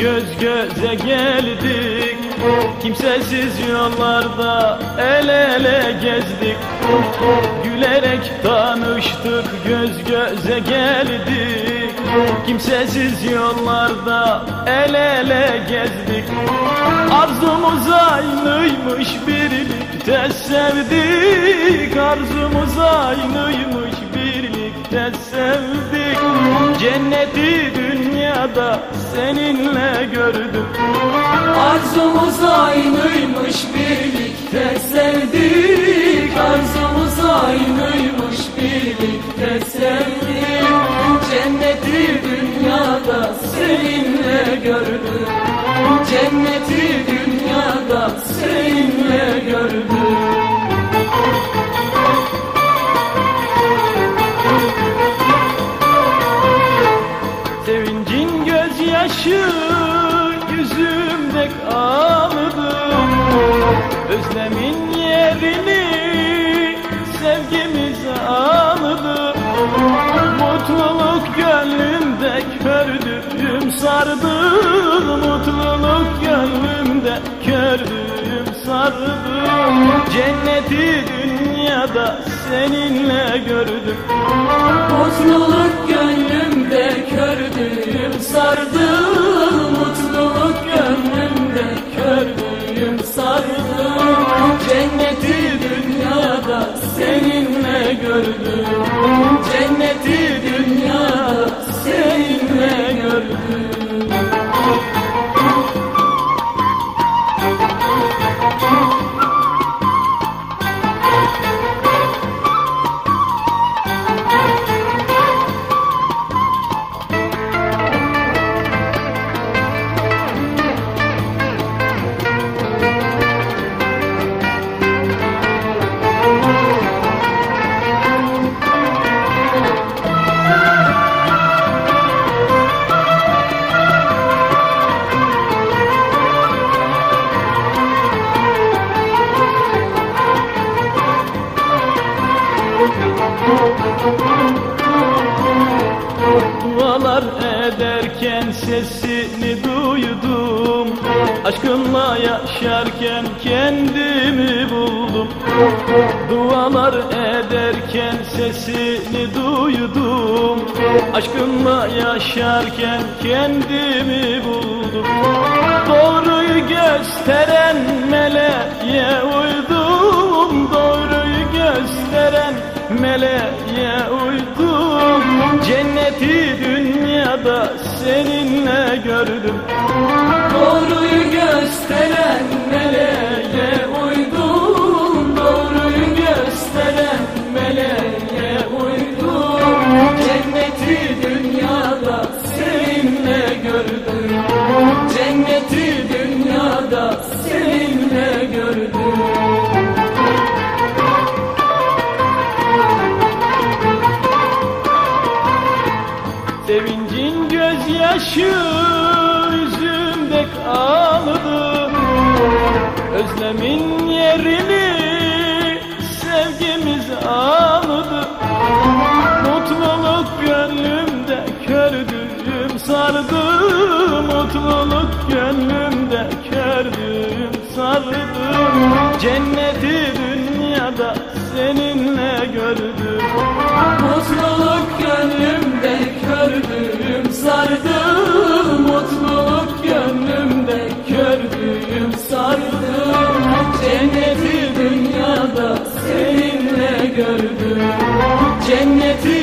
göz göze geldik. Kimsesiz yollarda el ele gezdik. Gülerek tanıştık göz göze geldik. Kimsesiz yollarda el ele gezdik. Arzumuz aynıymış birlikte sevdik. Arzumuz aynıymış birlikte sevdik Cenneti dünyada seninle gördüm. Arzumuz aynıymış birlikte sevdik. Arzumuz aynıymış birlikte sevdik. Cenneti dünyada seninle gördüm. Cenneti gözyaşı yüzümde kaldı. Özlemin yerini sevgimiz aldı. Mutluluk gönlümde kördüğüm sardı. Mutluluk gönlümde kördüğüm sardı. Cenneti dünyada seninle gördüm. Mutluluk gönlümde kördüğüm sardı Dualar ederken sesini duydum. Aşkınla yaşarken kendimi buldum. Dualar ederken sesini duydum. Aşkınla yaşarken kendimi buldum. Doğruyu gösteren meleğe uydum. Doğruyu gösteren meleğe uydum. Cenneti dünyada seninle gördüm. Doğruyu gösteren gözyaşı yüzümde kaldı. Özlemin yerini sevgimiz aldı. Mutluluk gönlümde kördüğüm sardı. Mutluluk gönlümde kördüğüm sardı. Cenneti dünyada seninle gördüm. Mutluluk gördüm. Cenneti